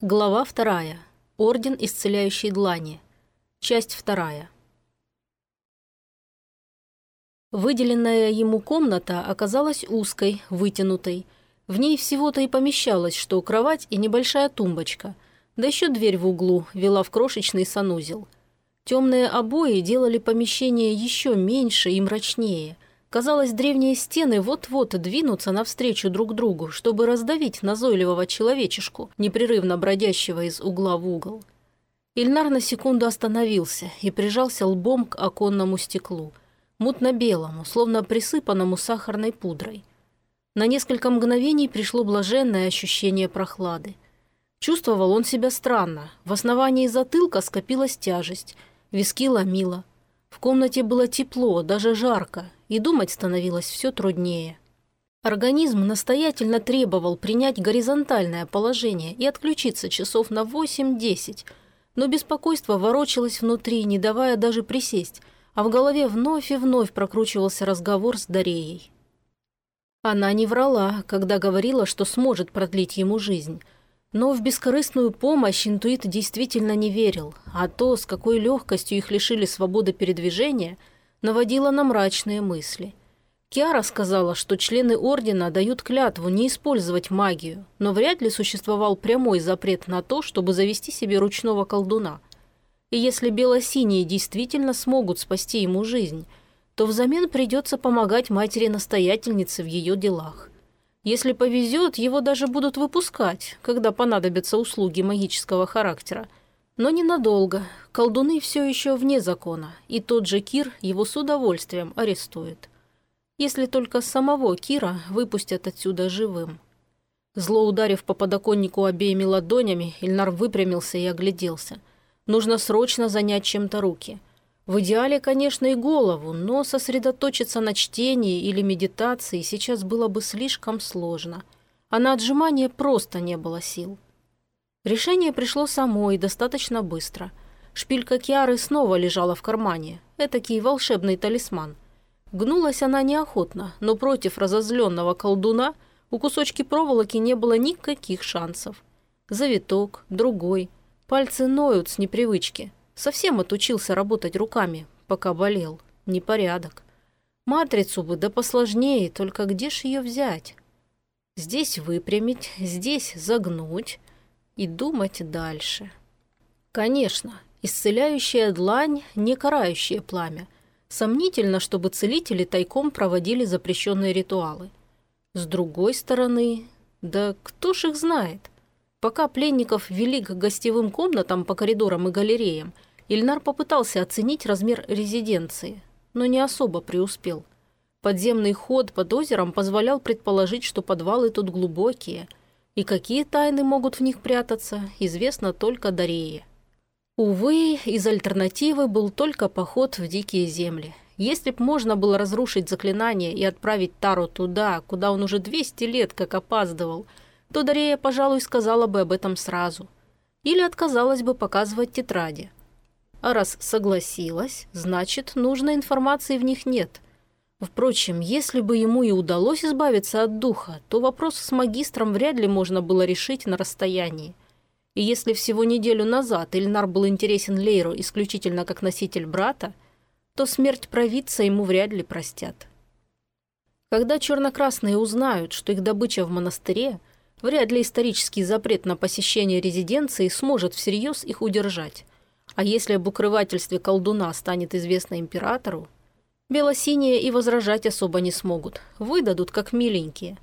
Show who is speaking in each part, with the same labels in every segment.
Speaker 1: Глава вторая. Орден исцеляющей длани. Часть вторая. Выделенная ему комната оказалась узкой, вытянутой. В ней всего-то и помещалось, что кровать и небольшая тумбочка, да еще дверь в углу вела в крошечный санузел. Темные обои делали помещение еще меньше и мрачнее – Казалось, древние стены вот-вот двинутся навстречу друг другу, чтобы раздавить назойливого человечешку, непрерывно бродящего из угла в угол. Ильнар на секунду остановился и прижался лбом к оконному стеклу, мутно-белому, словно присыпанному сахарной пудрой. На несколько мгновений пришло блаженное ощущение прохлады. Чувствовал он себя странно. В основании затылка скопилась тяжесть, виски ломило. В комнате было тепло, даже жарко, и думать становилось все труднее. Организм настоятельно требовал принять горизонтальное положение и отключиться часов на 8-10, но беспокойство ворочалось внутри, не давая даже присесть, а в голове вновь и вновь прокручивался разговор с Дареей. Она не врала, когда говорила, что сможет продлить ему жизнь. Но в бескорыстную помощь интуит действительно не верил, а то, с какой легкостью их лишили свободы передвижения – наводила на мрачные мысли. Киара сказала, что члены Ордена дают клятву не использовать магию, но вряд ли существовал прямой запрет на то, чтобы завести себе ручного колдуна. И если белосиние действительно смогут спасти ему жизнь, то взамен придется помогать матери-настоятельнице в ее делах. Если повезет, его даже будут выпускать, когда понадобятся услуги магического характера – но ненадолго. Колдуны все еще вне закона, и тот же Кир его с удовольствием арестует. Если только самого Кира выпустят отсюда живым. Зло ударив по подоконнику обеими ладонями, Ильнар выпрямился и огляделся. Нужно срочно занять чем-то руки. В идеале, конечно, и голову, но сосредоточиться на чтении или медитации сейчас было бы слишком сложно. А на отжимание просто не было сил. Решение пришло само и достаточно быстро. Шпилька Киары снова лежала в кармане. Этакий волшебный талисман. Гнулась она неохотно, но против разозленного колдуна у кусочки проволоки не было никаких шансов. Завиток, другой. Пальцы ноют с непривычки. Совсем отучился работать руками, пока болел. Непорядок. Матрицу бы да посложнее, только где ж ее взять? Здесь выпрямить, здесь загнуть и думать дальше. Конечно, исцеляющая длань – не карающее пламя. Сомнительно, чтобы целители тайком проводили запрещенные ритуалы. С другой стороны, да кто ж их знает? Пока пленников вели к гостевым комнатам по коридорам и галереям, Ильнар попытался оценить размер резиденции, но не особо преуспел. Подземный ход под озером позволял предположить, что подвалы тут глубокие – и какие тайны могут в них прятаться, известно только Дарее. Увы, из альтернативы был только поход в дикие земли. Если б можно было разрушить заклинание и отправить Тару туда, куда он уже 200 лет как опаздывал, то Дарея, пожалуй, сказала бы об этом сразу. Или отказалась бы показывать тетради. А раз согласилась, значит, нужной информации в них нет. Впрочем, если бы ему и удалось избавиться от духа, то вопрос с магистром вряд ли можно было решить на расстоянии. И если всего неделю назад Ильнар был интересен Лейру исключительно как носитель брата, то смерть провидца ему вряд ли простят. Когда черно-красные узнают, что их добыча в монастыре, вряд ли исторический запрет на посещение резиденции сможет всерьез их удержать. А если об укрывательстве колдуна станет известно императору, Белосиние и возражать особо не смогут, выдадут как миленькие.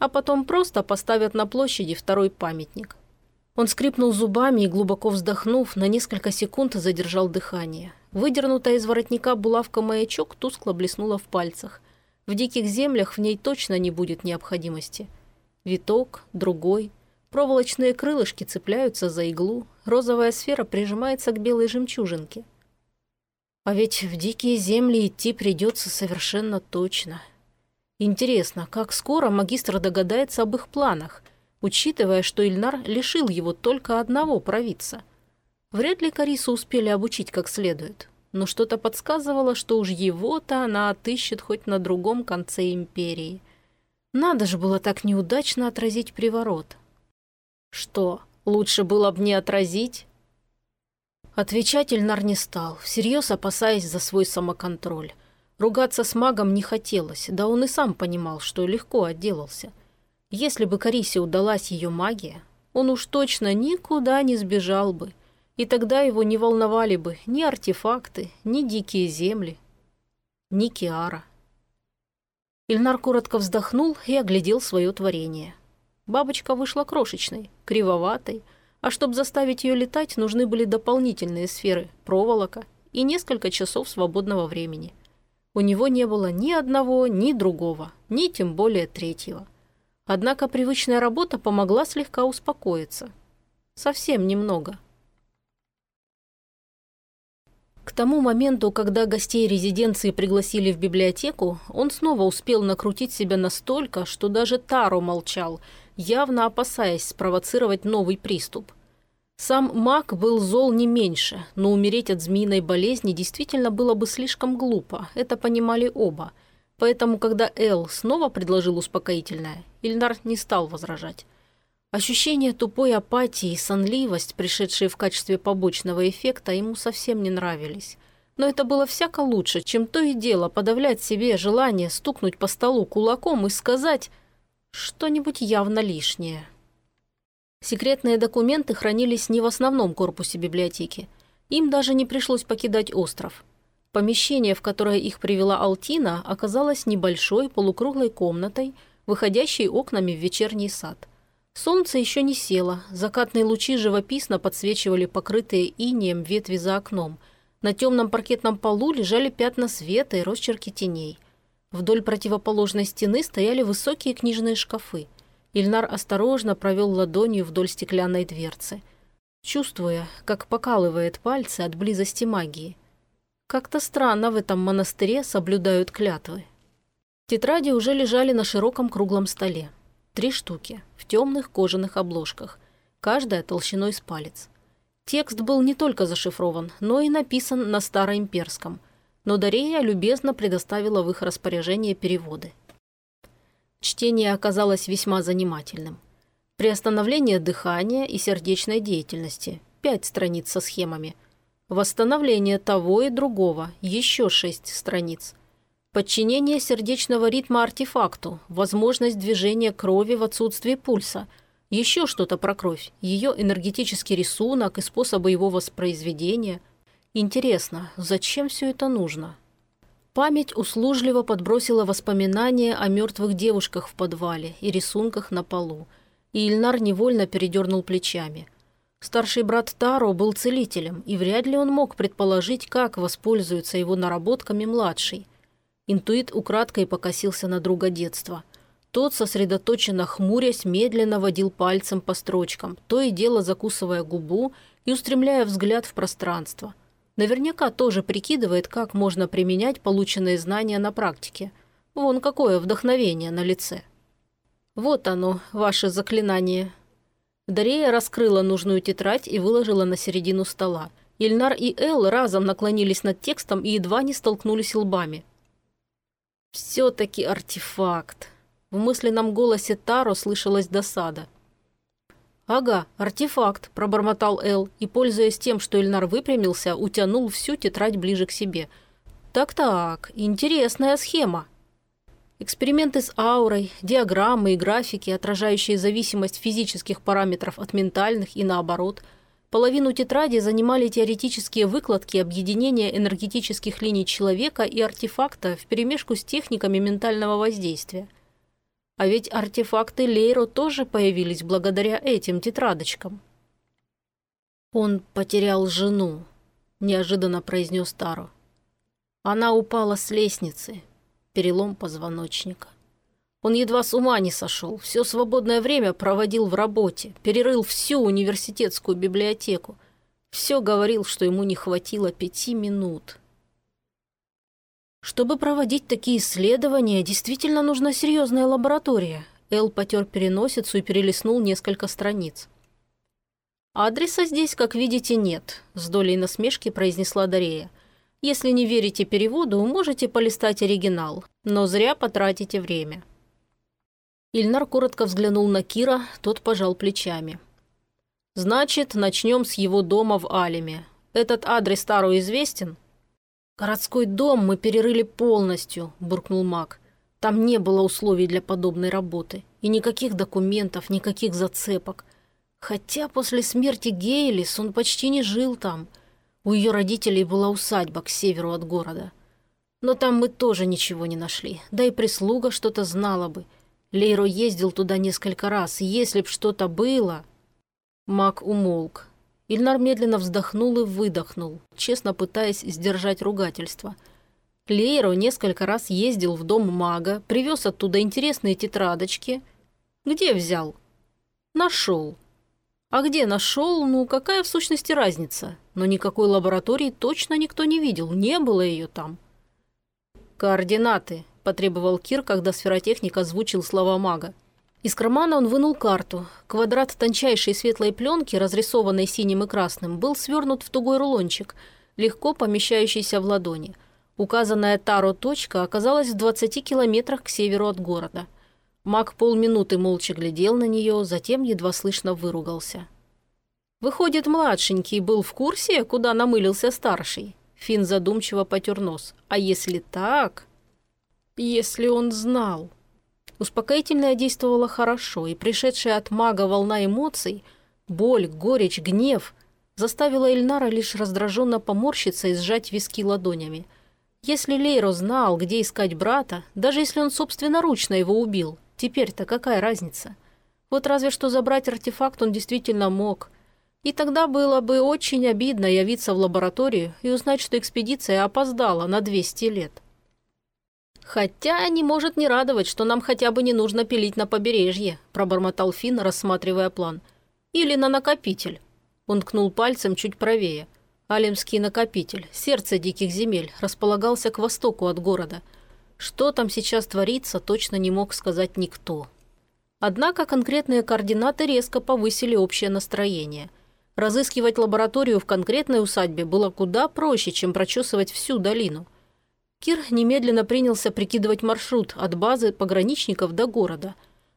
Speaker 1: А потом просто поставят на площади второй памятник. Он скрипнул зубами и, глубоко вздохнув, на несколько секунд задержал дыхание. Выдернутая из воротника булавка-маячок тускло блеснула в пальцах. В диких землях в ней точно не будет необходимости. Виток, другой. Проволочные крылышки цепляются за иглу. Розовая сфера прижимается к белой жемчужинке. А ведь в дикие земли идти придется совершенно точно. Интересно, как скоро магистр догадается об их планах, учитывая, что Ильнар лишил его только одного провидца. Вряд ли Карису успели обучить как следует, но что-то подсказывало, что уж его-то она отыщет хоть на другом конце империи. Надо же было так неудачно отразить приворот. Что, Лучше было бы не отразить. Отвечать Ильнар не стал, всерьез опасаясь за свой самоконтроль. Ругаться с магом не хотелось, да он и сам понимал, что легко отделался. Если бы Карисе удалась ее магия, он уж точно никуда не сбежал бы, и тогда его не волновали бы ни артефакты, ни дикие земли, ни Киара. Ильнар коротко вздохнул и оглядел свое творение. Бабочка вышла крошечной, кривоватой, а чтобы заставить ее летать, нужны были дополнительные сферы, проволока и несколько часов свободного времени. У него не было ни одного, ни другого, ни тем более третьего. Однако привычная работа помогла слегка успокоиться. Совсем немного. К тому моменту, когда гостей резиденции пригласили в библиотеку, он снова успел накрутить себя настолько, что даже Таро молчал, явно опасаясь спровоцировать новый приступ. Сам маг был зол не меньше, но умереть от змеиной болезни действительно было бы слишком глупо, это понимали оба. Поэтому, когда Эл снова предложил успокоительное, Ильнар не стал возражать. Ощущение тупой апатии и сонливость, пришедшие в качестве побочного эффекта, ему совсем не нравились. Но это было всяко лучше, чем то и дело подавлять себе желание стукнуть по столу кулаком и сказать что-нибудь явно лишнее. Секретные документы хранились не в основном корпусе библиотеки. Им даже не пришлось покидать остров. Помещение, в которое их привела Алтина, оказалось небольшой полукруглой комнатой, выходящей окнами в вечерний сад – Солнце еще не село, закатные лучи живописно подсвечивали покрытые инеем ветви за окном. На темном паркетном полу лежали пятна света и росчерки теней. Вдоль противоположной стены стояли высокие книжные шкафы. Ильнар осторожно провел ладонью вдоль стеклянной дверцы, чувствуя, как покалывает пальцы от близости магии. Как-то странно в этом монастыре соблюдают клятвы. Тетради уже лежали на широком круглом столе. Три штуки, в темных кожаных обложках, каждая толщиной с палец. Текст был не только зашифрован, но и написан на староимперском, но Дарея любезно предоставила в их распоряжение переводы. Чтение оказалось весьма занимательным. Приостановление дыхания и сердечной деятельности – пять страниц со схемами. Восстановление того и другого – еще шесть страниц – Подчинение сердечного ритма артефакту, возможность движения крови в отсутствии пульса, еще что-то про кровь, ее энергетический рисунок и способы его воспроизведения. Интересно, зачем все это нужно? Память услужливо подбросила воспоминания о мертвых девушках в подвале и рисунках на полу, и Ильнар невольно передернул плечами. Старший брат Таро был целителем, и вряд ли он мог предположить, как воспользуется его наработками младший – Интуит украдкой покосился на друга детства. Тот, сосредоточенно хмурясь, медленно водил пальцем по строчкам, то и дело закусывая губу и устремляя взгляд в пространство. Наверняка тоже прикидывает, как можно применять полученные знания на практике. Вон какое вдохновение на лице. Вот оно, ваше заклинание. Дарея раскрыла нужную тетрадь и выложила на середину стола. Ильнар и Эл разом наклонились над текстом и едва не столкнулись лбами. «Все-таки артефакт!» В мысленном голосе Таро слышалась досада. «Ага, артефакт», – пробормотал Эл и, пользуясь тем, что Эльнар выпрямился, утянул всю тетрадь ближе к себе. «Так-так, интересная схема». Эксперименты с аурой, диаграммы и графики, отражающие зависимость физических параметров от ментальных и наоборот – Половину тетради занимали теоретические выкладки объединения энергетических линий человека и артефакта вперемешку с техниками ментального воздействия. А ведь артефакты Лейро тоже появились благодаря этим тетрадочкам. «Он потерял жену», – неожиданно произнес Таро. Она упала с лестницы, перелом позвоночника. Он едва с ума не сошел, все свободное время проводил в работе, перерыл всю университетскую библиотеку. Все говорил, что ему не хватило пяти минут. Чтобы проводить такие исследования, действительно нужна серьезная лаборатория. Эл потер переносицу и перелистнул несколько страниц. «Адреса здесь, как видите, нет», – с долей насмешки произнесла Дарея. «Если не верите переводу, можете полистать оригинал, но зря потратите время». Ильнар коротко взглянул на Кира, тот пожал плечами. Значит, начнем с его дома в Алиме. Этот адрес Тару известен?» «Городской дом мы перерыли полностью», – буркнул Мак. «Там не было условий для подобной работы. И никаких документов, никаких зацепок. Хотя после смерти Гейлис он почти не жил там. У ее родителей была усадьба к северу от города. Но там мы тоже ничего не нашли. Да и прислуга что-то знала бы. Лейро ездил туда несколько раз, если б что-то было...» Мак умолк. Ильнар медленно вздохнул и выдохнул, честно пытаясь сдержать ругательство. Лейро несколько раз ездил в дом мага, привез оттуда интересные тетрадочки. Где взял? Нашел. А где нашел, ну какая в сущности разница? Но никакой лаборатории точно никто не видел, не было ее там. «Координаты», – потребовал Кир, когда сферотехник озвучил слова мага. Из кармана он вынул карту. Квадрат тончайшей светлой пленки, разрисованной синим и красным, был свернут в тугой рулончик, легко помещающийся в ладони. Указанная Таро точка оказалась в 20 километрах к северу от города. Маг полминуты молча глядел на нее, затем едва слышно выругался. «Выходит, младшенький был в курсе, куда намылился старший?» Фин задумчиво потер нос. «А если так...» «Если он знал...» Успокоительное действовало хорошо, и пришедшая от мага волна эмоций, боль, горечь, гнев, заставила Эльнара лишь раздраженно поморщиться и сжать виски ладонями. Если Лейро знал, где искать брата, даже если он собственноручно его убил, теперь-то какая разница? Вот разве что забрать артефакт он действительно мог. И тогда было бы очень обидно явиться в лабораторию и узнать, что экспедиция опоздала на 200 лет. «Хотя не может не радовать, что нам хотя бы не нужно пилить на побережье», пробормотал Финн, рассматривая план. «Или на накопитель». Он ткнул пальцем чуть правее. Алимский накопитель, сердце диких земель, располагался к востоку от города. Что там сейчас творится, точно не мог сказать никто. Однако конкретные координаты резко повысили общее настроение. Разыскивать лабораторию в конкретной усадьбе было куда проще, чем прочесывать всю долину – Кир немедленно принялся прикидывать маршрут от базы пограничников до города.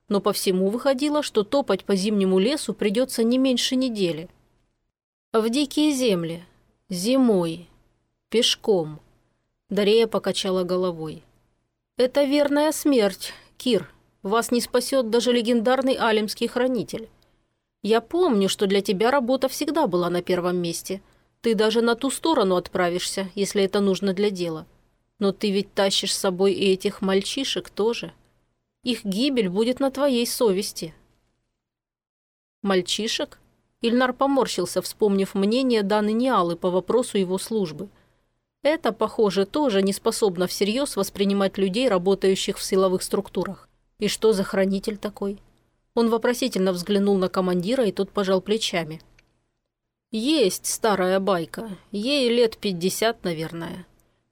Speaker 1: Но по всему выходило, что топать по зимнему лесу придется не меньше недели. В дикие земли. Зимой. Пешком. Дарея покачала головой. «Это верная смерть, Кир. Вас не спасет даже легендарный алимский хранитель. Я помню, что для тебя работа всегда была на первом месте. Ты даже на ту сторону отправишься, если это нужно для дела. Но ты ведь тащишь с собой и этих мальчишек тоже. Их гибель будет на твоей совести». «Мальчишек?» Ильнар поморщился, вспомнив мнение Даны Ниалы по вопросу его службы. Это, похоже, тоже не способно всерьез воспринимать людей, работающих в силовых структурах. И что за хранитель такой? Он вопросительно взглянул на командира, и тот пожал плечами. «Есть старая байка. Ей лет пятьдесят, наверное.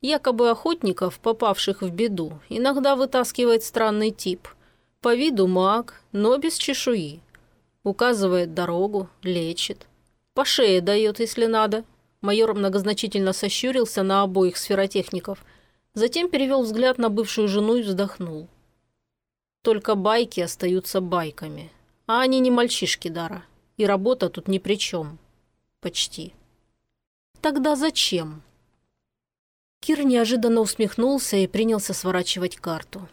Speaker 1: Якобы охотников, попавших в беду, иногда вытаскивает странный тип. По виду маг, но без чешуи. Указывает дорогу, лечит. По шее дает, если надо. Майор многозначительно сощурился на обоих сферотехников. Затем перевел взгляд на бывшую жену и вздохнул. Только байки остаются байками. А они не мальчишки, Дара. И работа тут ни при чем. Почти. Тогда зачем? Кир неожиданно усмехнулся и принялся сворачивать карту.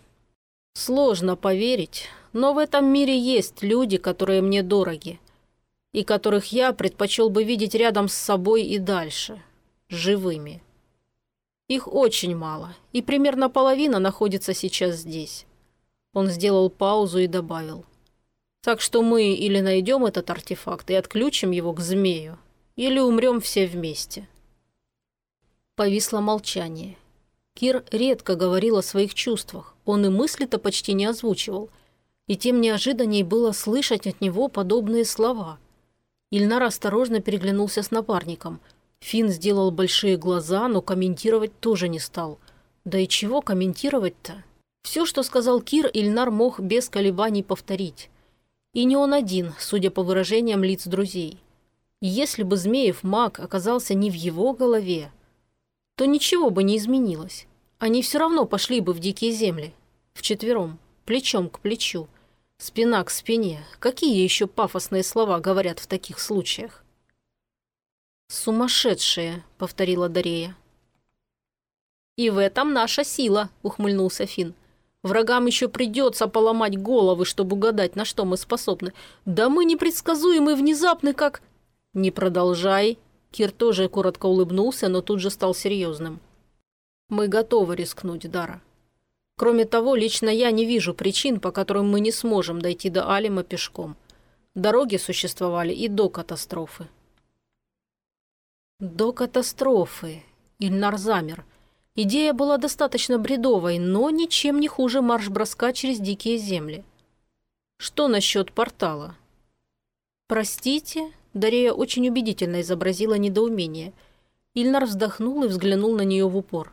Speaker 1: «Сложно поверить, но в этом мире есть люди, которые мне дороги, и которых я предпочел бы видеть рядом с собой и дальше, живыми. Их очень мало, и примерно половина находится сейчас здесь». Он сделал паузу и добавил. «Так что мы или найдем этот артефакт и отключим его к змею, или умрем все вместе». Повисло молчание. Кир редко говорил о своих чувствах, он и мысли-то почти не озвучивал. И тем неожиданней было слышать от него подобные слова. Ильнар осторожно переглянулся с напарником. Финн сделал большие глаза, но комментировать тоже не стал. Да и чего комментировать-то? Все, что сказал Кир, Ильнар мог без колебаний повторить. И не он один, судя по выражениям лиц друзей. если бы Змеев маг оказался не в его голове, то ничего бы не изменилось. Они все равно пошли бы в дикие земли. Вчетвером, плечом к плечу. Спина к спине. Какие еще пафосные слова говорят в таких случаях? «Сумасшедшие», — повторила Дарея. «И в этом наша сила», — ухмыльнулся Финн. «Врагам еще придется поломать головы, чтобы угадать, на что мы способны. Да мы непредсказуемы внезапны, как...» «Не продолжай», — Кир тоже коротко улыбнулся, но тут же стал серьезным. «Мы готовы рискнуть, Дара. Кроме того, лично я не вижу причин, по которым мы не сможем дойти до Алима пешком. Дороги существовали и до катастрофы». «До катастрофы», — Ильнар замер. Идея была достаточно бредовой, но ничем не хуже марш-броска через дикие земли. Что насчет портала? «Простите?» Дарея очень убедительно изобразила недоумение. Ильнар вздохнул и взглянул на нее в упор.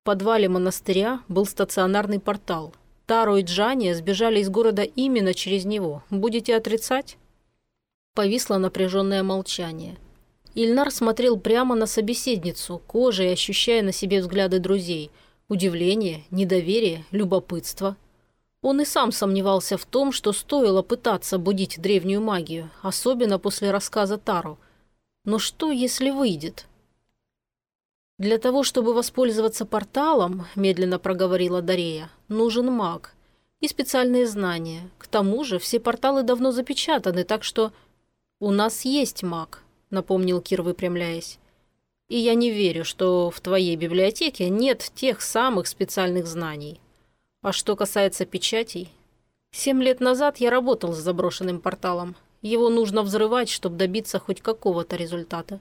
Speaker 1: В подвале монастыря был стационарный портал. Таро и Джания сбежали из города именно через него. Будете отрицать? Повисло напряженное молчание. Ильнар смотрел прямо на собеседницу, кожей ощущая на себе взгляды друзей. Удивление, недоверие, любопытство. Он и сам сомневался в том, что стоило пытаться будить древнюю магию, особенно после рассказа Тару. Но что, если выйдет? «Для того, чтобы воспользоваться порталом, — медленно проговорила Дарея, — нужен маг и специальные знания. К тому же все порталы давно запечатаны, так что у нас есть маг, напомнил Кир, выпрямляясь. «И я не верю, что в твоей библиотеке нет тех самых специальных знаний. А что касается печатей... Семь лет назад я работал с заброшенным порталом. Его нужно взрывать, чтобы добиться хоть какого-то результата.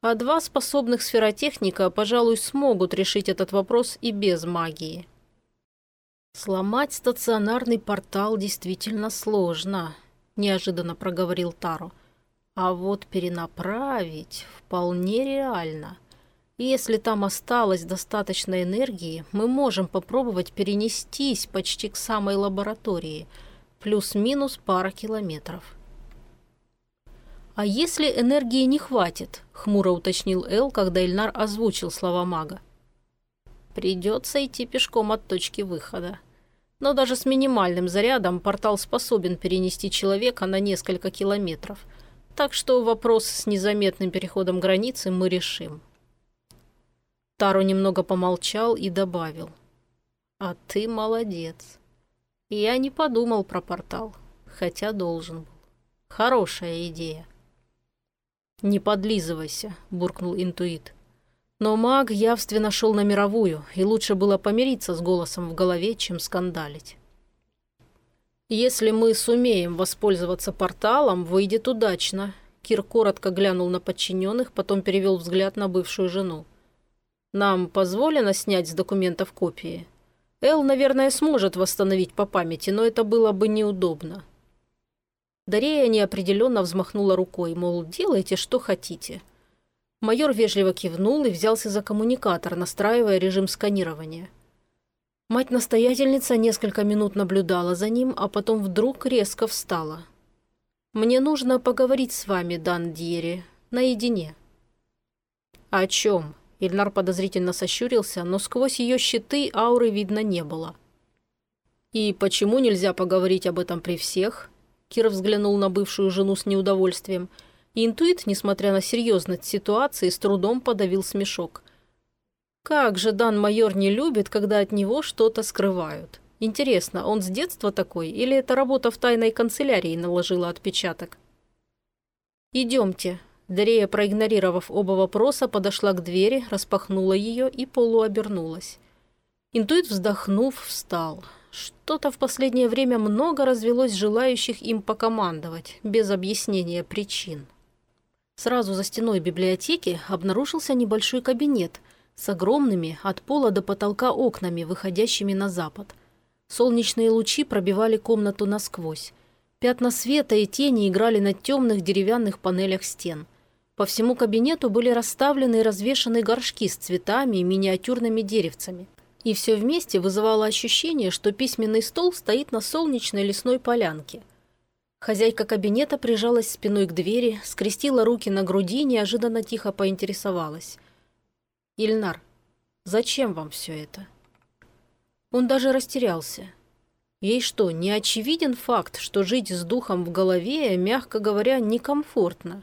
Speaker 1: А два способных сферотехника, пожалуй, смогут решить этот вопрос и без магии». «Сломать стационарный портал действительно сложно», – неожиданно проговорил Таро. А вот перенаправить вполне реально. Если там осталось достаточно энергии, мы можем попробовать перенестись почти к самой лаборатории, плюс-минус пара километров. «А если энергии не хватит?» – хмуро уточнил Эл, когда Эльнар озвучил слова мага. «Придется идти пешком от точки выхода. Но даже с минимальным зарядом портал способен перенести человека на несколько километров – так что вопрос с незаметным переходом границы мы решим. Таро немного помолчал и добавил. «А ты молодец. Я не подумал про портал, хотя должен был. Хорошая идея». «Не подлизывайся», – буркнул интуит. Но маг явственно шел на мировую, и лучше было помириться с голосом в голове, чем скандалить. «Если мы сумеем воспользоваться порталом, выйдет удачно». Кир коротко глянул на подчиненных, потом перевел взгляд на бывшую жену. «Нам позволено снять с документов копии? Эл, наверное, сможет восстановить по памяти, но это было бы неудобно». Дарея неопределенно взмахнула рукой, мол, делайте, что хотите. Майор вежливо кивнул и взялся за коммуникатор, настраивая режим сканирования. Мать-настоятельница несколько минут наблюдала за ним, а потом вдруг резко встала. «Мне нужно поговорить с вами, Дан Дьери, наедине». «О чем?» Ильнар подозрительно сощурился, но сквозь ее щиты ауры видно не было. «И почему нельзя поговорить об этом при всех?» Кир взглянул на бывшую жену с неудовольствием. Интуит, несмотря на серьезность ситуации, с трудом подавил смешок. Как же Дан-майор не любит, когда от него что-то скрывают. Интересно, он с детства такой, или эта работа в тайной канцелярии наложила отпечаток? «Идемте». Дарея, проигнорировав оба вопроса, подошла к двери, распахнула ее и полуобернулась. Интуит, вздохнув, встал. Что-то в последнее время много развелось желающих им покомандовать, без объяснения причин. Сразу за стеной библиотеки обнаружился небольшой кабинет – с огромными от пола до потолка окнами, выходящими на запад. Солнечные лучи пробивали комнату насквозь. Пятна света и тени играли на темных деревянных панелях стен. По всему кабинету были расставлены и развешаны горшки с цветами и миниатюрными деревцами. И все вместе вызывало ощущение, что письменный стол стоит на солнечной лесной полянке. Хозяйка кабинета прижалась спиной к двери, скрестила руки на груди и неожиданно тихо поинтересовалась – «Ильнар, зачем вам все это?» Он даже растерялся. Ей что, не очевиден факт, что жить с духом в голове, мягко говоря, некомфортно?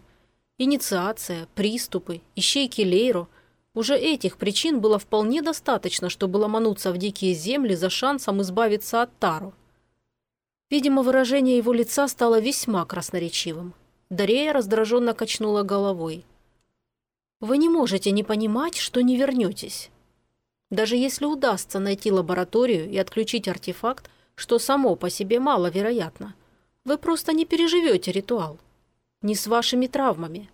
Speaker 1: Инициация, приступы, ищейки Лейру – уже этих причин было вполне достаточно, чтобы ломануться в дикие земли за шансом избавиться от Тару. Видимо, выражение его лица стало весьма красноречивым. Дарея раздраженно качнула головой. «Вы не можете не понимать, что не вернетесь. Даже если удастся найти лабораторию и отключить артефакт, что само по себе маловероятно, вы просто не переживете ритуал. Не с вашими травмами.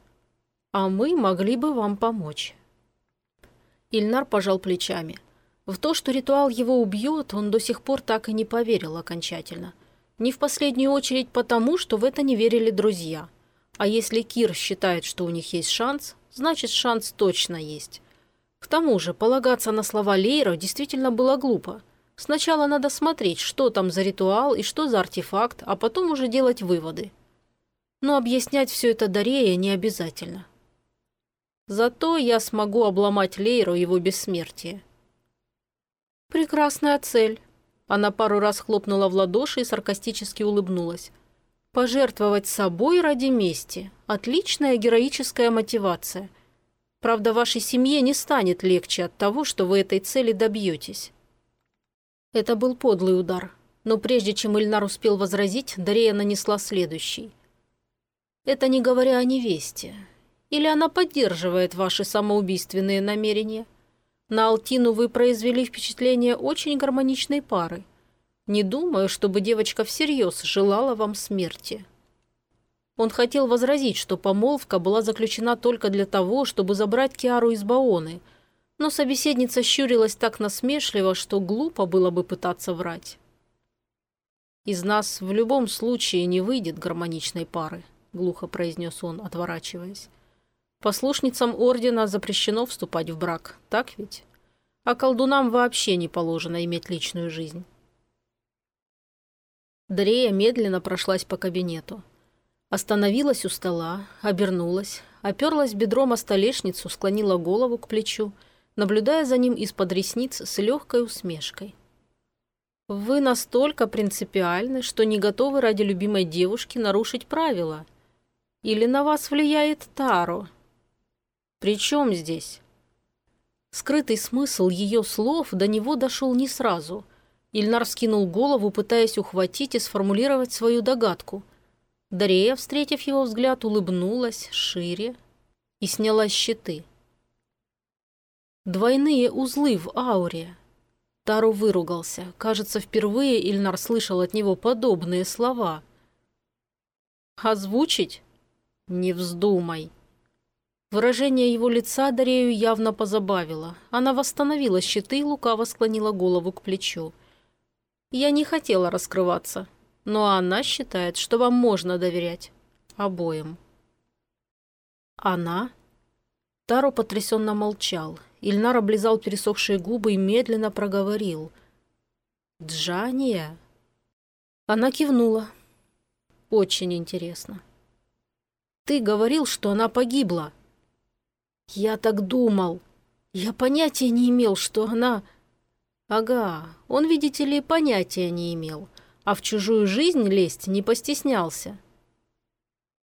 Speaker 1: А мы могли бы вам помочь». Ильнар пожал плечами. В то, что ритуал его убьет, он до сих пор так и не поверил окончательно. Не в последнюю очередь потому, что в это не верили друзья. А если Кир считает, что у них есть шанс, значит шанс точно есть. К тому же, полагаться на слова Лейра действительно было глупо. Сначала надо смотреть, что там за ритуал и что за артефакт, а потом уже делать выводы. Но объяснять все это Дарея не обязательно. Зато я смогу обломать Лейру его бессмертие. Прекрасная цель. Она пару раз хлопнула в ладоши и саркастически улыбнулась. Пожертвовать собой ради мести. Отличная героическая мотивация. Правда, вашей семье не станет легче от того, что вы этой цели добьетесь. Это был подлый удар. Но прежде чем Ильнар успел возразить, Дарея нанесла следующий. Это не говоря о невесте. Или она поддерживает ваши самоубийственные намерения? На Алтину вы произвели впечатление очень гармоничной пары. Не думаю, чтобы девочка всерьез желала вам смерти». Он хотел возразить, что помолвка была заключена только для того, чтобы забрать Киару из Баоны, но собеседница щурилась так насмешливо, что глупо было бы пытаться врать. «Из нас в любом случае не выйдет гармоничной пары», — глухо произнес он, отворачиваясь. Послушницам ордена запрещено вступать в брак, так ведь? А колдунам вообще не положено иметь личную жизнь. Дарея медленно прошлась по кабинету. Остановилась у стола, обернулась, оперлась бедром о столешницу, склонила голову к плечу, наблюдая за ним из-под ресниц с легкой усмешкой. «Вы настолько принципиальны, что не готовы ради любимой девушки нарушить правила. Или на вас влияет Таро?» «При чем здесь?» Скрытый смысл ее слов до него дошел не сразу. Ильнар скинул голову, пытаясь ухватить и сформулировать свою догадку. Дарея, встретив его взгляд, улыбнулась шире и сняла щиты. Двойные узлы в ауре. Тару выругался. Кажется, впервые Ильнар слышал от него подобные слова. «Озвучить? Не вздумай!» Выражение его лица Дарею явно позабавило. Она восстановила щиты и лукаво склонила голову к плечу. «Я не хотела раскрываться, но она считает, что вам можно доверять. Обоим». «Она?» Таро потрясенно молчал. Ильнар облизал пересохшие губы и медленно проговорил. «Джания?» Она кивнула. «Очень интересно». «Ты говорил, что она погибла», «Я так думал. Я понятия не имел, что она...» «Ага, он, видите ли, понятия не имел, а в чужую жизнь лезть не постеснялся».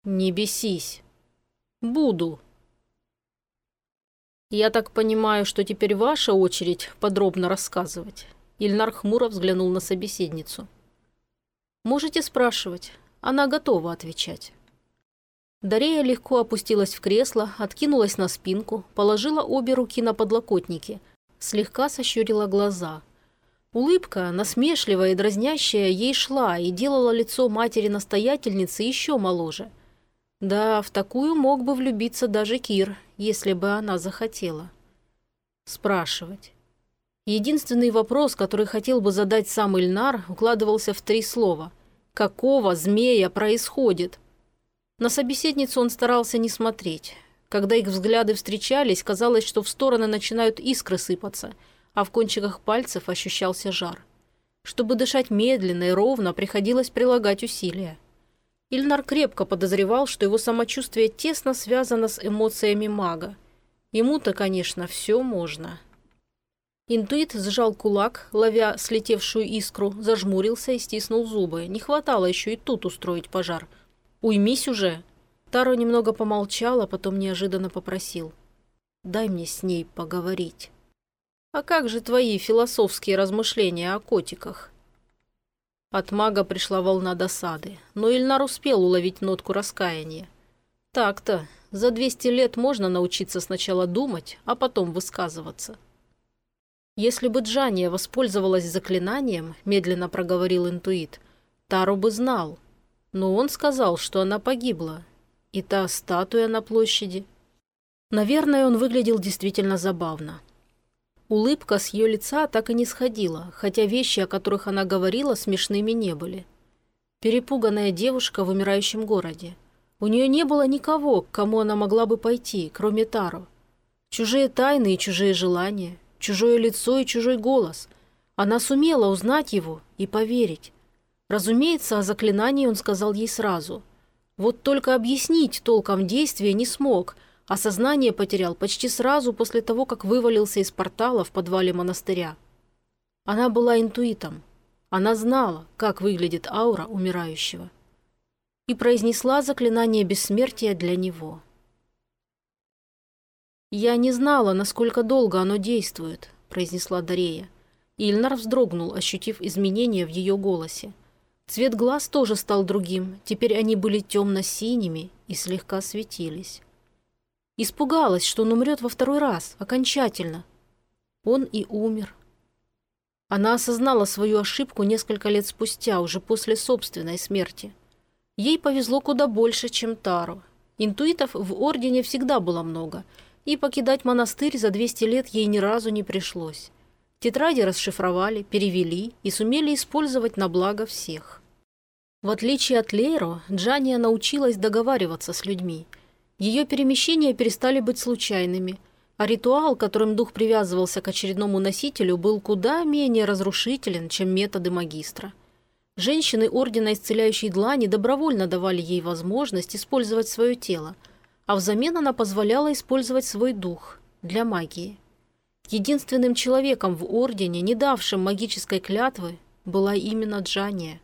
Speaker 1: «Не бесись. Буду». «Я так понимаю, что теперь ваша очередь подробно рассказывать». Ильнар хмуро взглянул на собеседницу. «Можете спрашивать. Она готова отвечать». Дарея легко опустилась в кресло, откинулась на спинку, положила обе руки на подлокотники, слегка сощурила глаза. Улыбка, насмешливая и дразнящая, ей шла и делала лицо матери-настоятельницы еще моложе. Да, в такую мог бы влюбиться даже Кир, если бы она захотела. Спрашивать. Единственный вопрос, который хотел бы задать сам Ильнар, укладывался в три слова. «Какого змея происходит?» На собеседницу он старался не смотреть. Когда их взгляды встречались, казалось, что в стороны начинают искры сыпаться, а в кончиках пальцев ощущался жар. Чтобы дышать медленно и ровно, приходилось прилагать усилия. Ильнар крепко подозревал, что его самочувствие тесно связано с эмоциями мага. Ему-то, конечно, все можно. Интуит сжал кулак, ловя слетевшую искру, зажмурился и стиснул зубы. Не хватало еще и тут устроить пожар. «Уймись уже!» Таро немного помолчал, а потом неожиданно попросил. «Дай мне с ней поговорить». «А как же твои философские размышления о котиках?» От мага пришла волна досады, но Ильнар успел уловить нотку раскаяния. «Так-то, за 200 лет можно научиться сначала думать, а потом высказываться». Если бы Джания воспользовалась заклинанием, медленно проговорил интуит, Тару бы знал. Но он сказал, что она погибла. И та статуя на площади. Наверное, он выглядел действительно забавно. Улыбка с ее лица так и не сходила, хотя вещи, о которых она говорила, смешными не были. Перепуганная девушка в умирающем городе. У нее не было никого, к кому она могла бы пойти, кроме Тару. Чужие тайны и чужие желания, чужое лицо и чужой голос. Она сумела узнать его и поверить. Разумеется, о заклинании он сказал ей сразу. Вот только объяснить толком действия не смог, а сознание потерял почти сразу после того, как вывалился из портала в подвале монастыря. Она была интуитом. Она знала, как выглядит аура умирающего. И произнесла заклинание бессмертия для него. «Я не знала, насколько долго оно действует», – произнесла Дарея. Ильнар вздрогнул, ощутив изменения в ее голосе. Цвет глаз тоже стал другим, теперь они были темно-синими и слегка светились. Испугалась, что он умрет во второй раз, окончательно. Он и умер. Она осознала свою ошибку несколько лет спустя, уже после собственной смерти. Ей повезло куда больше, чем Тару. Интуитов в Ордене всегда было много – и покидать монастырь за 200 лет ей ни разу не пришлось. Тетради расшифровали, перевели и сумели использовать на благо всех. В отличие от Лейро, Джания научилась договариваться с людьми. Ее перемещения перестали быть случайными, а ритуал, которым дух привязывался к очередному носителю, был куда менее разрушителен, чем методы магистра. Женщины Ордена Исцеляющей Длани добровольно давали ей возможность использовать свое тело – а взамен она позволяла использовать свой дух для магии. Единственным человеком в Ордене, не давшим магической клятвы, была именно Джания.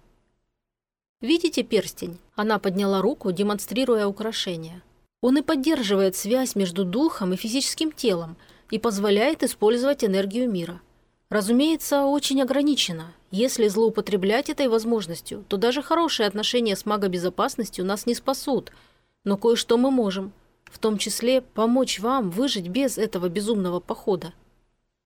Speaker 1: «Видите перстень?» Она подняла руку, демонстрируя украшение. Он и поддерживает связь между духом и физическим телом и позволяет использовать энергию мира. Разумеется, очень ограничено. Если злоупотреблять этой возможностью, то даже хорошие отношения с магобезопасностью нас не спасут – но кое-что мы можем, в том числе помочь вам выжить без этого безумного похода.